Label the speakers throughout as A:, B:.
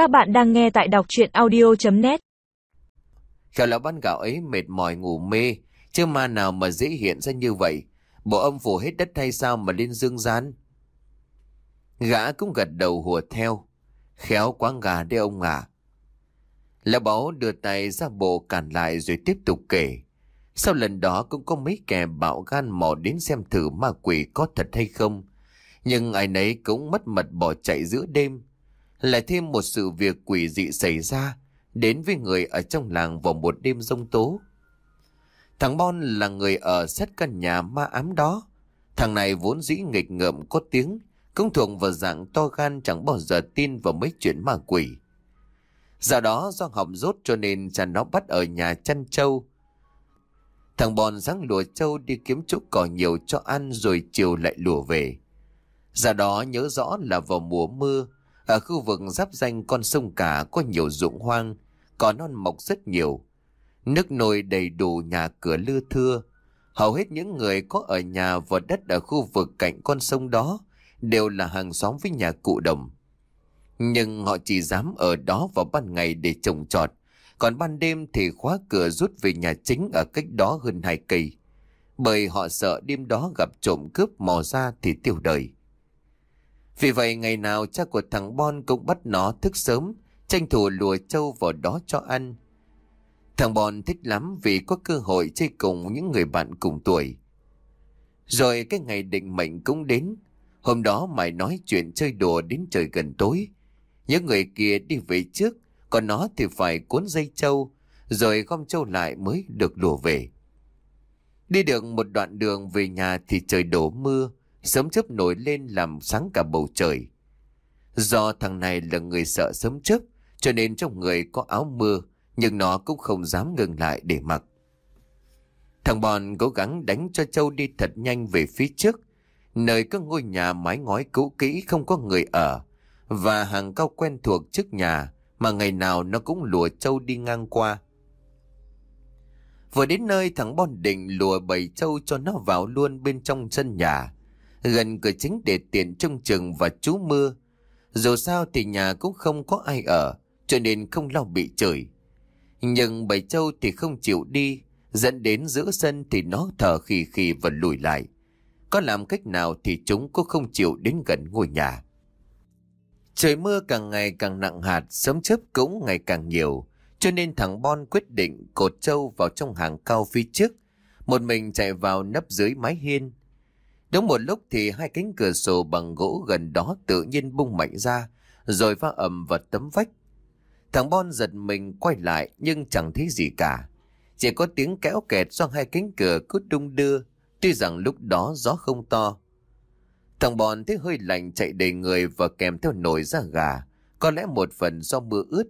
A: Các bạn đang nghe tại đọc chuyện audio.net
B: Khéo lão ban gạo ấy mệt mỏi ngủ mê, chứ ma nào mà dễ hiện ra như vậy. Bộ âm phủ hết đất hay sao mà lên dương gian? Gã cũng gật đầu hùa theo. Khéo quá gà đấy ông à. Lão báu đưa tay ra bộ cản lại rồi tiếp tục kể. Sau lần đó cũng có mấy kẻ bạo gan mò đến xem thử ma quỷ có thật hay không. Nhưng ai nấy cũng mất mật bỏ chạy giữa đêm. Lại thêm một sự việc quỷ dị xảy ra đến với người ở trong làng vào một đêm rông tố. Thằng Bon là người ở sát căn nhà ma ám đó. Thằng này vốn dĩ nghịch ngợm có tiếng, cũng thuộc vào dạng to gan chẳng bao giờ tin vào mấy chuyện ma quỷ. Do đó do học rốt cho nên cha nó bắt ở nhà chăn trâu. Thằng Bon sáng lùa trâu đi kiếm chỗ cỏ nhiều cho ăn rồi chiều lại lùa về. Do đó nhớ rõ là vào mùa mưa, ở khu vực giáp danh con sông cả có nhiều ruộng hoang, cỏ non mọc rất nhiều. Nước nồi đầy đủ nhà cửa lưa thưa. Hầu hết những người có ở nhà và đất ở khu vực cạnh con sông đó đều là hàng xóm với nhà cụ đồng. Nhưng họ chỉ dám ở đó vào ban ngày để trồng trọt, còn ban đêm thì khóa cửa rút về nhà chính ở cách đó hơn hai cây. Bởi họ sợ đêm đó gặp trộm cướp mò ra thì tiêu đời. Vì vậy ngày nào cha của thằng Bon cũng bắt nó thức sớm, tranh thủ lùa trâu vào đó cho ăn. Thằng Bon thích lắm vì có cơ hội chơi cùng những người bạn cùng tuổi. Rồi cái ngày định mệnh cũng đến. Hôm đó mày nói chuyện chơi đùa đến trời gần tối. Những người kia đi về trước, còn nó thì phải cuốn dây trâu, rồi gom trâu lại mới được đùa về. Đi được một đoạn đường về nhà thì trời đổ mưa, sớm chớp nổi lên làm sáng cả bầu trời. Do thằng này là người sợ sớm chớp, cho nên trong người có áo mưa, nhưng nó cũng không dám ngừng lại để mặc. Thằng Bòn cố gắng đánh cho Châu đi thật nhanh về phía trước, nơi có ngôi nhà mái ngói cũ kỹ không có người ở, và hàng cao quen thuộc trước nhà mà ngày nào nó cũng lùa Châu đi ngang qua. Vừa đến nơi thằng Bon định lùa bầy Châu cho nó vào luôn bên trong sân nhà, gần cửa chính để tiện trông chừng và trú mưa. Dù sao thì nhà cũng không có ai ở, cho nên không lo bị chửi. Nhưng bầy trâu thì không chịu đi, dẫn đến giữa sân thì nó thở khì khì và lùi lại. Có làm cách nào thì chúng cũng không chịu đến gần ngôi nhà. Trời mưa càng ngày càng nặng hạt, sớm chớp cũng ngày càng nhiều, cho nên thằng Bon quyết định cột trâu vào trong hàng cao phía trước, một mình chạy vào nấp dưới mái hiên. Đúng một lúc thì hai cánh cửa sổ bằng gỗ gần đó tự nhiên bung mạnh ra, rồi va ầm vào tấm vách. Thằng Bon giật mình quay lại nhưng chẳng thấy gì cả. Chỉ có tiếng kéo kẹt do hai cánh cửa cứ đung đưa, tuy rằng lúc đó gió không to. Thằng Bon thấy hơi lạnh chạy đầy người và kèm theo nổi da gà, có lẽ một phần do mưa ướt.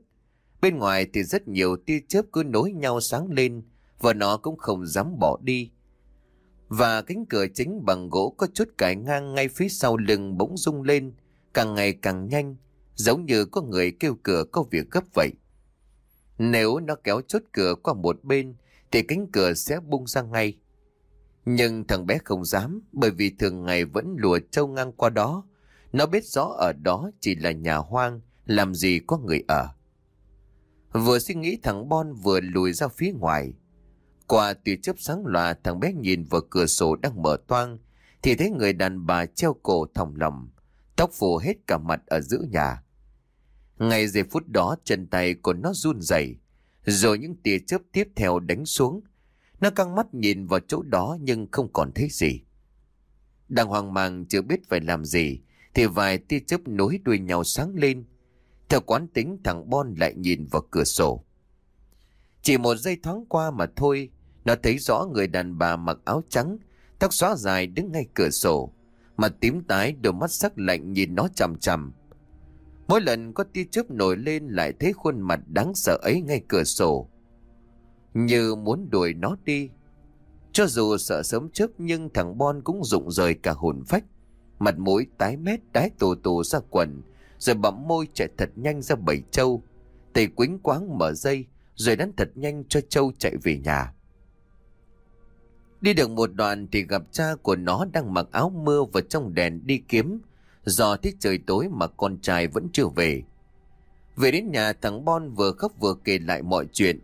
B: Bên ngoài thì rất nhiều tia chớp cứ nối nhau sáng lên và nó cũng không dám bỏ đi. Và cánh cửa chính bằng gỗ có chút cải ngang ngay phía sau lưng bỗng rung lên, càng ngày càng nhanh, giống như có người kêu cửa có việc gấp vậy. Nếu nó kéo chốt cửa qua một bên, thì cánh cửa sẽ bung ra ngay. Nhưng thằng bé không dám, bởi vì thường ngày vẫn lùa trâu ngang qua đó. Nó biết rõ ở đó chỉ là nhà hoang, làm gì có người ở. Vừa suy nghĩ thằng Bon vừa lùi ra phía ngoài. Qua tia chớp sáng loà thằng bé nhìn vào cửa sổ đang mở toang, thì thấy người đàn bà treo cổ thòng lòng, tóc phủ hết cả mặt ở giữa nhà. Ngay giây phút đó chân tay của nó run rẩy, rồi những tia chớp tiếp theo đánh xuống. Nó căng mắt nhìn vào chỗ đó nhưng không còn thấy gì. Đang hoang mang chưa biết phải làm gì, thì vài tia chớp nối đuôi nhau sáng lên. Theo quán tính thằng Bon lại nhìn vào cửa sổ. Chỉ một giây thoáng qua mà thôi, nó thấy rõ người đàn bà mặc áo trắng, tóc xóa dài đứng ngay cửa sổ. Mặt tím tái, đôi mắt sắc lạnh nhìn nó chằm chằm. Mỗi lần có tia chớp nổi lên lại thấy khuôn mặt đáng sợ ấy ngay cửa sổ. Như muốn đuổi nó đi. Cho dù sợ sớm chớp nhưng thằng Bon cũng rụng rời cả hồn phách. Mặt mũi tái mét đái tù tù ra quần, rồi bậm môi chạy thật nhanh ra bảy châu. tề quính quáng mở dây, rồi đánh thật nhanh cho châu chạy về nhà. Đi được một đoạn thì gặp cha của nó đang mặc áo mưa và trong đèn đi kiếm, do thích trời tối mà con trai vẫn chưa về. Về đến nhà thằng Bon vừa khóc vừa kể lại mọi chuyện.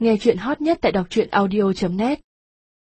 C: Nghe chuyện hot nhất tại đọc truyện audio.net